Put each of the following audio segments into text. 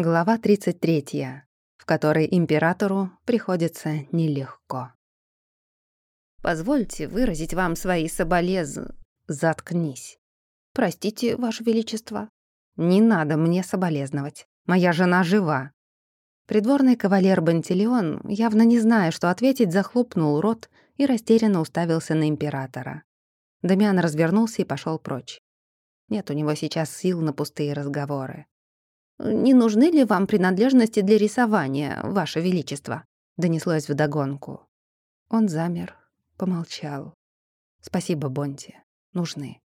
Глава 33, в которой императору приходится нелегко. «Позвольте выразить вам свои соболез...» «Заткнись». «Простите, Ваше Величество». «Не надо мне соболезновать. Моя жена жива». Придворный кавалер Бантелеон, явно не зная, что ответить, захлопнул рот и растерянно уставился на императора. Дамиан развернулся и пошел прочь. Нет у него сейчас сил на пустые разговоры. «Не нужны ли вам принадлежности для рисования, Ваше Величество?» — донеслось вдогонку. Он замер, помолчал. «Спасибо, Бонти. Нужны».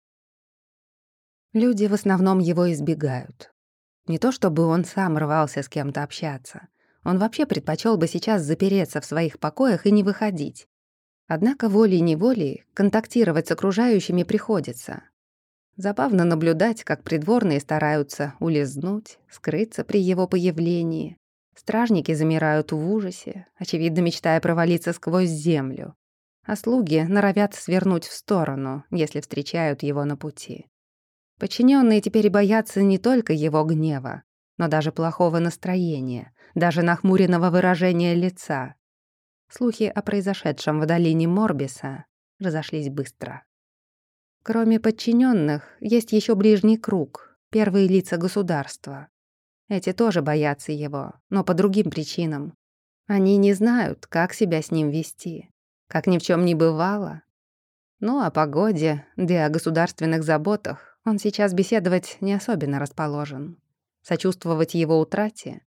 Люди в основном его избегают. Не то чтобы он сам рвался с кем-то общаться. Он вообще предпочел бы сейчас запереться в своих покоях и не выходить. Однако волей-неволей контактировать с окружающими приходится. Забавно наблюдать, как придворные стараются улизнуть, скрыться при его появлении. Стражники замирают в ужасе, очевидно мечтая провалиться сквозь землю. А слуги норовят свернуть в сторону, если встречают его на пути. Подчиненные теперь боятся не только его гнева, но даже плохого настроения, даже нахмуренного выражения лица. Слухи о произошедшем в долине Морбиса разошлись быстро. Кроме подчиненных, есть еще ближний круг, первые лица государства. Эти тоже боятся его, но по другим причинам. Они не знают, как себя с ним вести, как ни в чем не бывало. Ну, о погоде, да и о государственных заботах он сейчас беседовать не особенно расположен. Сочувствовать его утрате.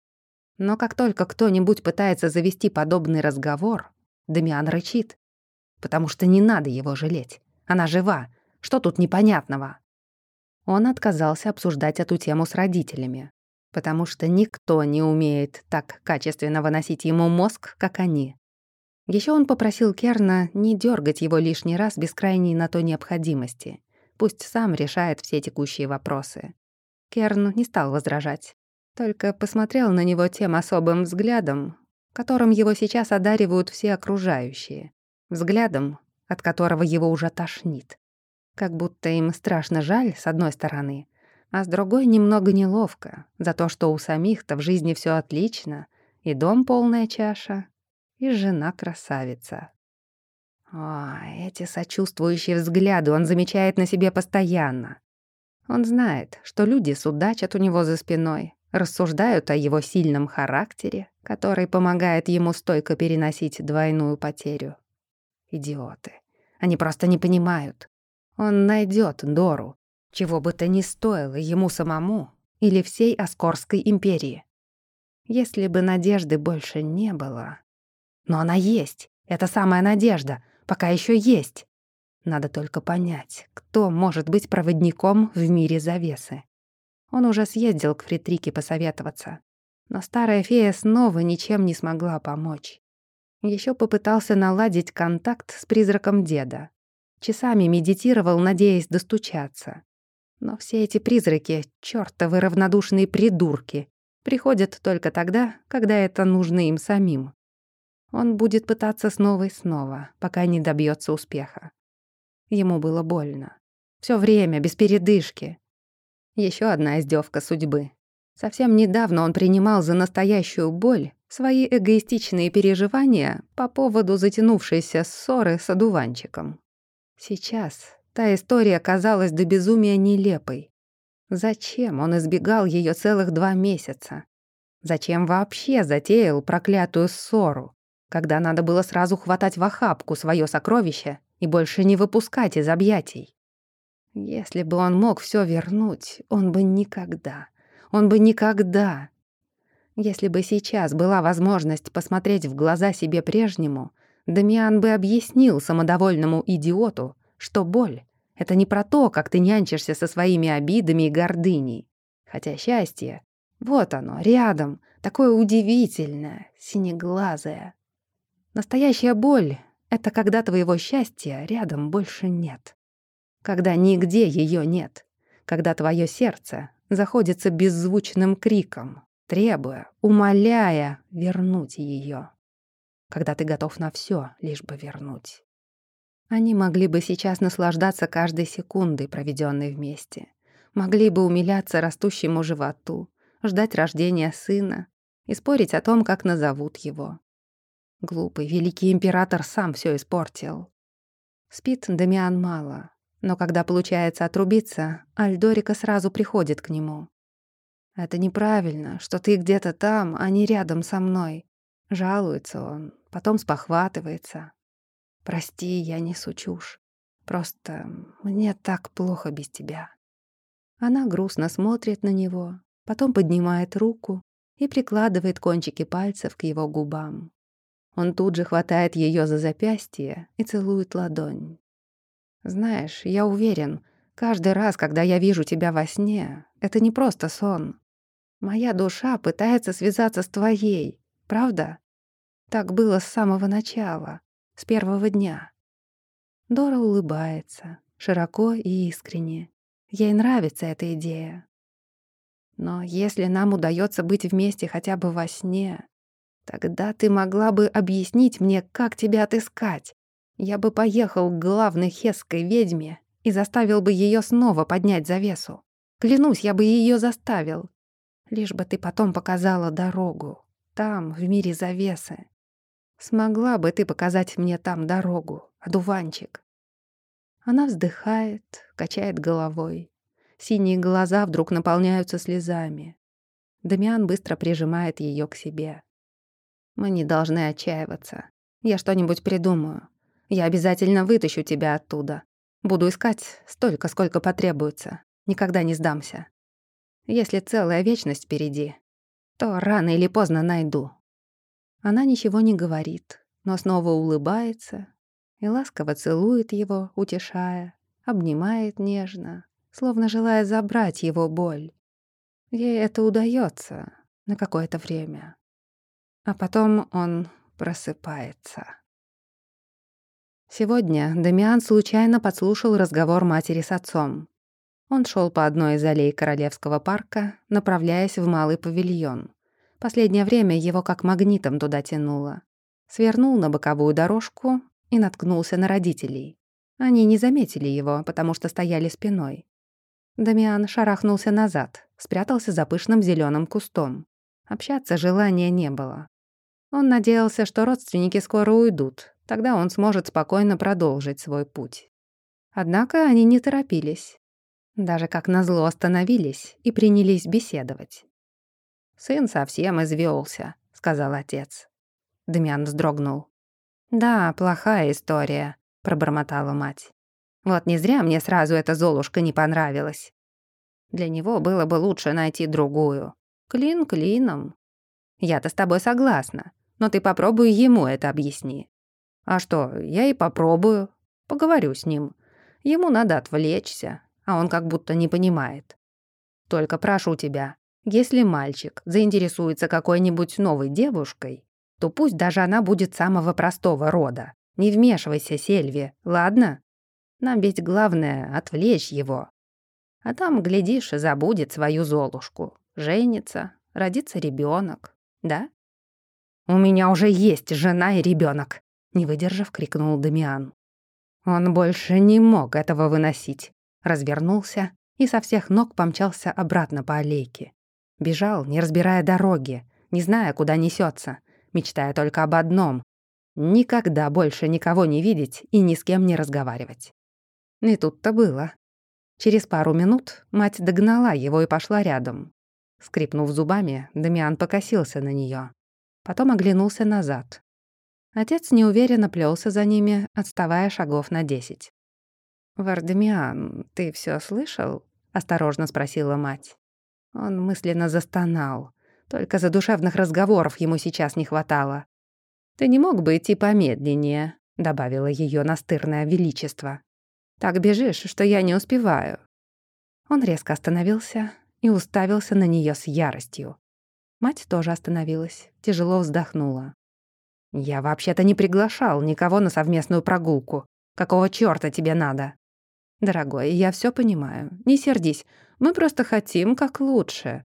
Но как только кто-нибудь пытается завести подобный разговор, Дамиан рычит, потому что не надо его жалеть. Она жива, что тут непонятного? Он отказался обсуждать эту тему с родителями, потому что никто не умеет так качественно выносить ему мозг, как они. Еще он попросил Керна не дергать его лишний раз без крайней на то необходимости. Пусть сам решает все текущие вопросы. Керн не стал возражать, только посмотрел на него тем особым взглядом, которым его сейчас одаривают все окружающие. Взглядом, от которого его уже тошнит. Как будто им страшно жаль, с одной стороны, а с другой немного неловко за то, что у самих-то в жизни все отлично, и дом полная чаша, и жена красавица. О, эти сочувствующие взгляды он замечает на себе постоянно. Он знает, что люди судачат у него за спиной, рассуждают о его сильном характере, который помогает ему стойко переносить двойную потерю. Идиоты. Они просто не понимают. Он найдет Дору, чего бы то ни стоило ему самому или всей Оскорской империи. Если бы надежды больше не было... Но она есть, это самая надежда, пока еще есть. Надо только понять, кто может быть проводником в мире завесы. Он уже съездил к Фритрике посоветоваться, но старая фея снова ничем не смогла помочь. Еще попытался наладить контакт с призраком деда. Часами медитировал, надеясь достучаться. Но все эти призраки, чёртовы равнодушные придурки, приходят только тогда, когда это нужно им самим. Он будет пытаться снова и снова, пока не добьется успеха. Ему было больно. Все время, без передышки. Еще одна издевка судьбы. Совсем недавно он принимал за настоящую боль свои эгоистичные переживания по поводу затянувшейся ссоры с одуванчиком. Сейчас та история казалась до безумия нелепой. Зачем он избегал ее целых два месяца? Зачем вообще затеял проклятую ссору, когда надо было сразу хватать в охапку свое сокровище и больше не выпускать из объятий? Если бы он мог все вернуть, он бы никогда, он бы никогда... Если бы сейчас была возможность посмотреть в глаза себе прежнему — Дамиан бы объяснил самодовольному идиоту, что боль — это не про то, как ты нянчишься со своими обидами и гордыней. Хотя счастье — вот оно, рядом, такое удивительное, синеглазое. Настоящая боль — это когда твоего счастья рядом больше нет. Когда нигде ее нет. Когда твое сердце заходится беззвучным криком, требуя, умоляя вернуть ее когда ты готов на все, лишь бы вернуть. Они могли бы сейчас наслаждаться каждой секундой, проведенной вместе. Могли бы умиляться растущему животу, ждать рождения сына и спорить о том, как назовут его. Глупый великий император сам все испортил. Спит Дамиан мало, но когда получается отрубиться, Альдорика сразу приходит к нему. «Это неправильно, что ты где-то там, а не рядом со мной», — жалуется он, потом спохватывается. «Прости, я несу чушь. Просто мне так плохо без тебя». Она грустно смотрит на него, потом поднимает руку и прикладывает кончики пальцев к его губам. Он тут же хватает ее за запястье и целует ладонь. «Знаешь, я уверен, каждый раз, когда я вижу тебя во сне, это не просто сон. Моя душа пытается связаться с твоей, правда? Так было с самого начала, с первого дня». Дора улыбается, широко и искренне. Ей нравится эта идея. Но если нам удается быть вместе хотя бы во сне, Тогда ты могла бы объяснить мне, как тебя отыскать. Я бы поехал к главной хесской ведьме и заставил бы ее снова поднять завесу. Клянусь, я бы ее заставил. Лишь бы ты потом показала дорогу. Там, в мире завесы. Смогла бы ты показать мне там дорогу, одуванчик?» Она вздыхает, качает головой. Синие глаза вдруг наполняются слезами. Дамиан быстро прижимает ее к себе. Мы не должны отчаиваться. Я что-нибудь придумаю. Я обязательно вытащу тебя оттуда. Буду искать столько, сколько потребуется. Никогда не сдамся. Если целая вечность впереди, то рано или поздно найду». Она ничего не говорит, но снова улыбается и ласково целует его, утешая, обнимает нежно, словно желая забрать его боль. Ей это удается на какое-то время. А потом он просыпается. Сегодня Дамиан случайно подслушал разговор матери с отцом. Он шел по одной из аллей Королевского парка, направляясь в малый павильон. Последнее время его как магнитом туда тянуло. Свернул на боковую дорожку и наткнулся на родителей. Они не заметили его, потому что стояли спиной. Дамиан шарахнулся назад, спрятался за пышным зеленым кустом. Общаться желания не было. Он надеялся, что родственники скоро уйдут, тогда он сможет спокойно продолжить свой путь. Однако они не торопились. Даже как назло остановились и принялись беседовать. «Сын совсем извёлся», — сказал отец. Дмян вздрогнул. «Да, плохая история», — пробормотала мать. «Вот не зря мне сразу эта Золушка не понравилась. Для него было бы лучше найти другую. Клин клином. Я-то с тобой согласна но ты попробуй ему это объясни. А что, я и попробую. Поговорю с ним. Ему надо отвлечься, а он как будто не понимает. Только прошу тебя, если мальчик заинтересуется какой-нибудь новой девушкой, то пусть даже она будет самого простого рода. Не вмешивайся, Сельви, ладно? Нам ведь главное — отвлечь его. А там, глядишь, забудет свою Золушку. Женится, родится ребенок, да? «У меня уже есть жена и ребенок, не выдержав, крикнул Дамиан. Он больше не мог этого выносить. Развернулся и со всех ног помчался обратно по аллейке. Бежал, не разбирая дороги, не зная, куда несется, мечтая только об одном — никогда больше никого не видеть и ни с кем не разговаривать. И тут-то было. Через пару минут мать догнала его и пошла рядом. Скрипнув зубами, Дамиан покосился на нее. Потом оглянулся назад. Отец неуверенно плелся за ними, отставая шагов на десять. «Вардемиан, ты все слышал?» — осторожно спросила мать. Он мысленно застонал. Только задушевных разговоров ему сейчас не хватало. «Ты не мог бы идти помедленнее», — добавила ее настырное величество. «Так бежишь, что я не успеваю». Он резко остановился и уставился на нее с яростью. Мать тоже остановилась, тяжело вздохнула. «Я вообще-то не приглашал никого на совместную прогулку. Какого чёрта тебе надо?» «Дорогой, я всё понимаю. Не сердись. Мы просто хотим как лучше.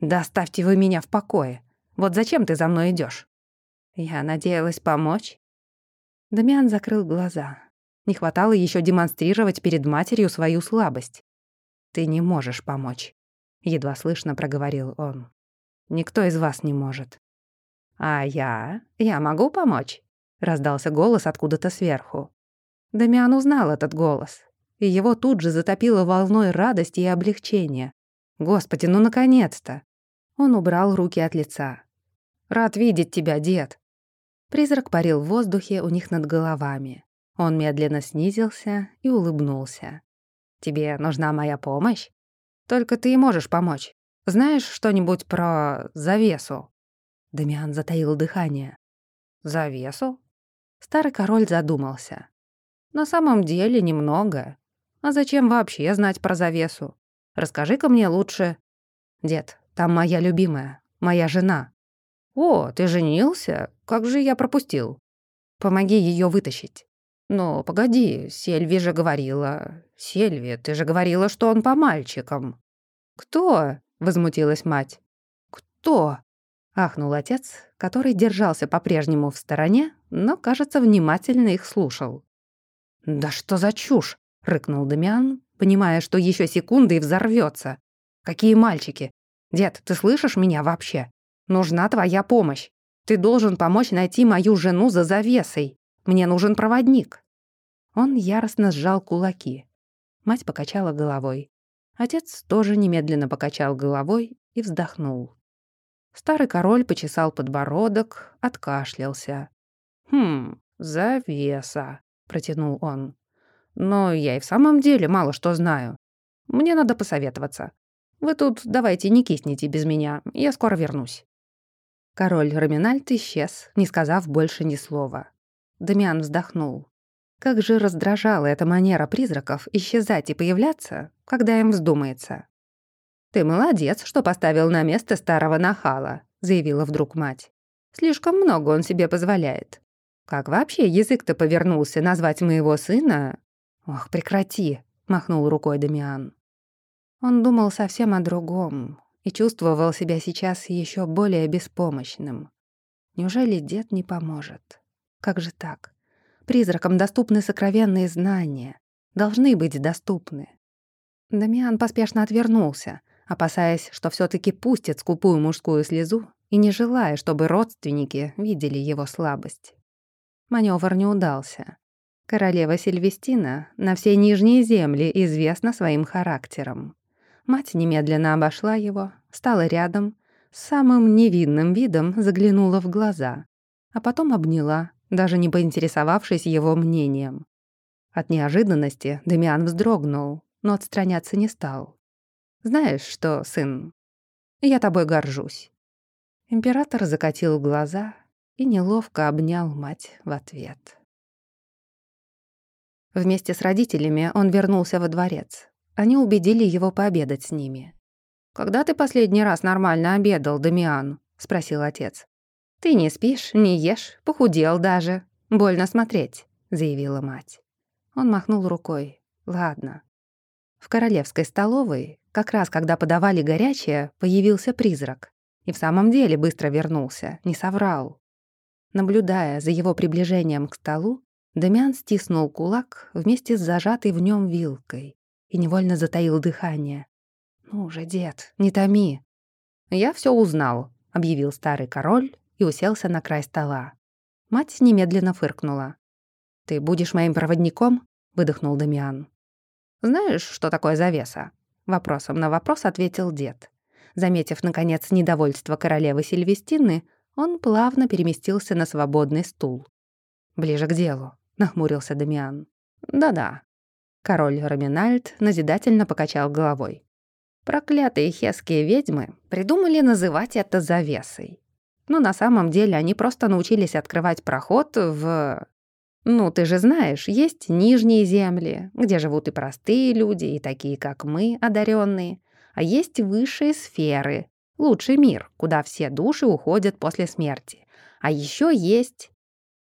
Да оставьте вы меня в покое. Вот зачем ты за мной идёшь?» Я надеялась помочь. Дамиан закрыл глаза. Не хватало ещё демонстрировать перед матерью свою слабость. «Ты не можешь помочь», — едва слышно проговорил он. Никто из вас не может». «А я? Я могу помочь?» — раздался голос откуда-то сверху. Дамиан узнал этот голос, и его тут же затопило волной радости и облегчения. «Господи, ну наконец-то!» Он убрал руки от лица. «Рад видеть тебя, дед!» Призрак парил в воздухе у них над головами. Он медленно снизился и улыбнулся. «Тебе нужна моя помощь? Только ты и можешь помочь. Знаешь что-нибудь про завесу?» Дамиан затаил дыхание. «Завесу?» Старый король задумался. «На самом деле немного. А зачем вообще знать про завесу? Расскажи-ка мне лучше. Дед, там моя любимая, моя жена. О, ты женился? Как же я пропустил? Помоги ее вытащить. Но погоди, Сельви же говорила... Сельви, ты же говорила, что он по мальчикам. Кто? Возмутилась мать. Кто? Ахнул отец, который держался по-прежнему в стороне, но, кажется, внимательно их слушал. «Да что за чушь!» — рыкнул Дамиан, понимая, что еще секунды и взорвется. «Какие мальчики! Дед, ты слышишь меня вообще? Нужна твоя помощь. Ты должен помочь найти мою жену за завесой. Мне нужен проводник». Он яростно сжал кулаки. Мать покачала головой. Отец тоже немедленно покачал головой и вздохнул. Старый король почесал подбородок, откашлялся. «Хм, завеса», — протянул он. «Но я и в самом деле мало что знаю. Мне надо посоветоваться. Вы тут давайте не кисните без меня, я скоро вернусь». Король Раминальт исчез, не сказав больше ни слова. Дамиан вздохнул. Как же раздражала эта манера призраков исчезать и появляться, когда им вздумается. «Ты молодец, что поставил на место старого нахала», — заявила вдруг мать. «Слишком много он себе позволяет. Как вообще язык-то повернулся назвать моего сына?» «Ох, прекрати», — махнул рукой Дамиан. Он думал совсем о другом и чувствовал себя сейчас еще более беспомощным. Неужели дед не поможет? Как же так? Призракам доступны сокровенные знания. Должны быть доступны. Дамиан поспешно отвернулся, опасаясь, что все таки пустит скупую мужскую слезу и не желая, чтобы родственники видели его слабость. Маневр не удался. Королева Сильвестина на все нижние земли известна своим характером. Мать немедленно обошла его, стала рядом, с самым невинным видом заглянула в глаза, а потом обняла, даже не поинтересовавшись его мнением. От неожиданности Демиан вздрогнул, но отстраняться не стал. Знаешь что, сын, я тобой горжусь». Император закатил глаза и неловко обнял мать в ответ. Вместе с родителями он вернулся во дворец. Они убедили его пообедать с ними. «Когда ты последний раз нормально обедал, Дамиан?» — спросил отец. «Ты не спишь, не ешь, похудел даже. Больно смотреть», — заявила мать. Он махнул рукой. «Ладно». В королевской столовой как раз когда подавали горячее, появился призрак. И в самом деле быстро вернулся, не соврал. Наблюдая за его приближением к столу, Дамиан стиснул кулак вместе с зажатой в нем вилкой и невольно затаил дыхание. «Ну же, дед, не томи!» «Я все узнал», — объявил старый король и уселся на край стола. Мать немедленно фыркнула. «Ты будешь моим проводником?» — выдохнул Дамиан. «Знаешь, что такое завеса?» Вопросом на вопрос ответил дед. Заметив, наконец, недовольство королевы Сильвестины, он плавно переместился на свободный стул. «Ближе к делу», — нахмурился Дамиан. «Да-да». Король Раминальд назидательно покачал головой. Проклятые хесские ведьмы придумали называть это завесой. Но на самом деле они просто научились открывать проход в... Ну, ты же знаешь, есть нижние земли, где живут и простые люди, и такие, как мы, одаренные, а есть высшие сферы, лучший мир, куда все души уходят после смерти. А еще есть...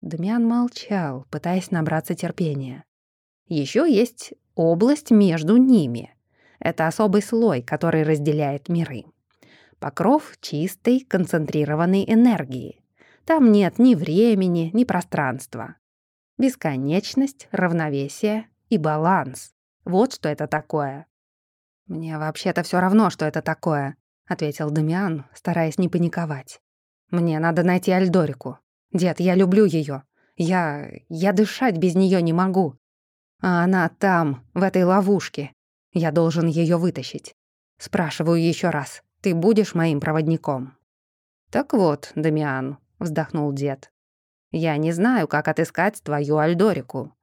Дмян молчал, пытаясь набраться терпения. Еще есть область между ними. Это особый слой, который разделяет миры. Покров чистой, концентрированной энергии. Там нет ни времени, ни пространства. Бесконечность, равновесие и баланс. Вот что это такое. Мне вообще-то все равно, что это такое, — ответил Дамиан, стараясь не паниковать. «Мне надо найти Альдорику. Дед, я люблю ее. Я... я дышать без нее не могу. А она там, в этой ловушке. Я должен ее вытащить. Спрашиваю еще раз, ты будешь моим проводником?» «Так вот, Дамиан», — вздохнул дед. «Я не знаю, как отыскать твою Альдорику.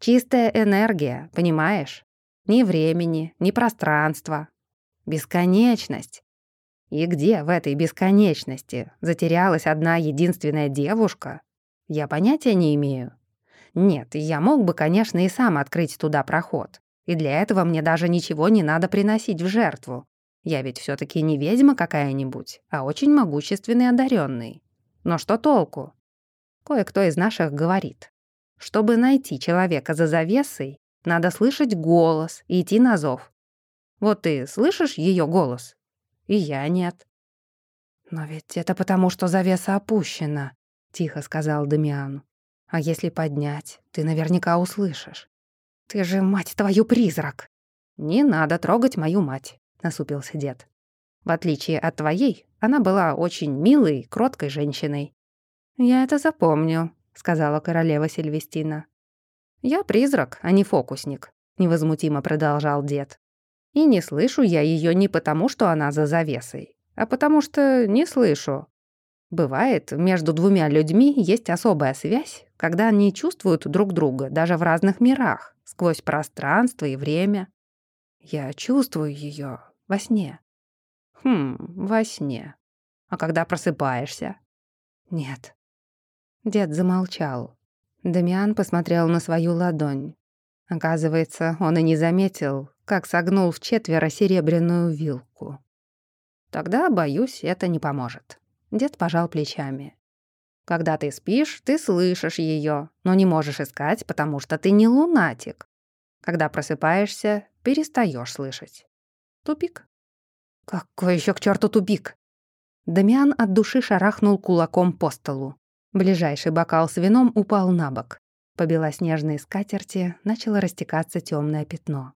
Чистая энергия, понимаешь? Ни времени, ни пространства. Бесконечность. И где в этой бесконечности затерялась одна единственная девушка? Я понятия не имею. Нет, я мог бы, конечно, и сам открыть туда проход. И для этого мне даже ничего не надо приносить в жертву. Я ведь все таки не ведьма какая-нибудь, а очень могущественный одаренный. Но что толку? Кое-кто из наших говорит. Чтобы найти человека за завесой, надо слышать голос и идти на зов. Вот ты слышишь ее голос? И я нет. «Но ведь это потому, что завеса опущена», — тихо сказал Дамиан. «А если поднять, ты наверняка услышишь. Ты же, мать твою, призрак!» «Не надо трогать мою мать», — насупился дед. «В отличие от твоей, она была очень милой, кроткой женщиной». «Я это запомню», — сказала королева Сильвестина. «Я призрак, а не фокусник», — невозмутимо продолжал дед. «И не слышу я ее не потому, что она за завесой, а потому что не слышу. Бывает, между двумя людьми есть особая связь, когда они чувствуют друг друга даже в разных мирах, сквозь пространство и время. Я чувствую ее во сне. Хм, во сне. А когда просыпаешься? Нет. Дед замолчал. Дамиан посмотрел на свою ладонь. Оказывается, он и не заметил, как согнул в четверо серебряную вилку. Тогда, боюсь, это не поможет. Дед пожал плечами. Когда ты спишь, ты слышишь ее, но не можешь искать, потому что ты не лунатик. Когда просыпаешься, перестаешь слышать. Тупик. Какой еще к черту тупик? Дамиан от души шарахнул кулаком по столу. Ближайший бокал с вином упал на бок. По белоснежной скатерти начало растекаться темное пятно.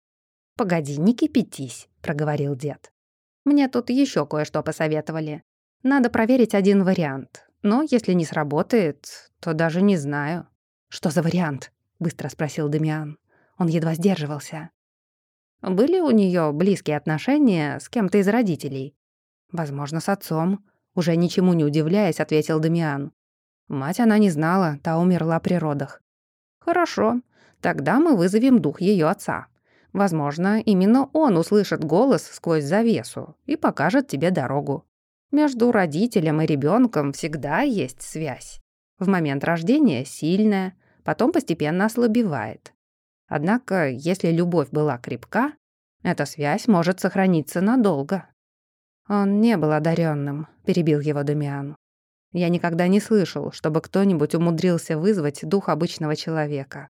«Погоди, не кипятись», — проговорил дед. «Мне тут еще кое-что посоветовали. Надо проверить один вариант. Но если не сработает, то даже не знаю». «Что за вариант?» — быстро спросил Дамиан. Он едва сдерживался. «Были у нее близкие отношения с кем-то из родителей?» «Возможно, с отцом», — уже ничему не удивляясь, ответил Дамиан. Мать она не знала, та умерла при родах. «Хорошо, тогда мы вызовем дух ее отца. Возможно, именно он услышит голос сквозь завесу и покажет тебе дорогу. Между родителем и ребенком всегда есть связь. В момент рождения сильная, потом постепенно ослабевает. Однако, если любовь была крепка, эта связь может сохраниться надолго. Он не был одаренным, перебил его Дамиан. Я никогда не слышал, чтобы кто-нибудь умудрился вызвать дух обычного человека.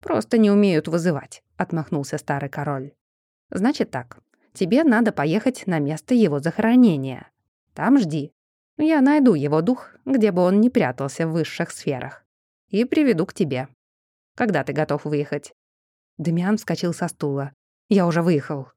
«Просто не умеют вызывать», — отмахнулся старый король. «Значит так, тебе надо поехать на место его захоронения. Там жди. Я найду его дух, где бы он ни прятался в высших сферах. И приведу к тебе. Когда ты готов выехать?» Демиан вскочил со стула. «Я уже выехал»,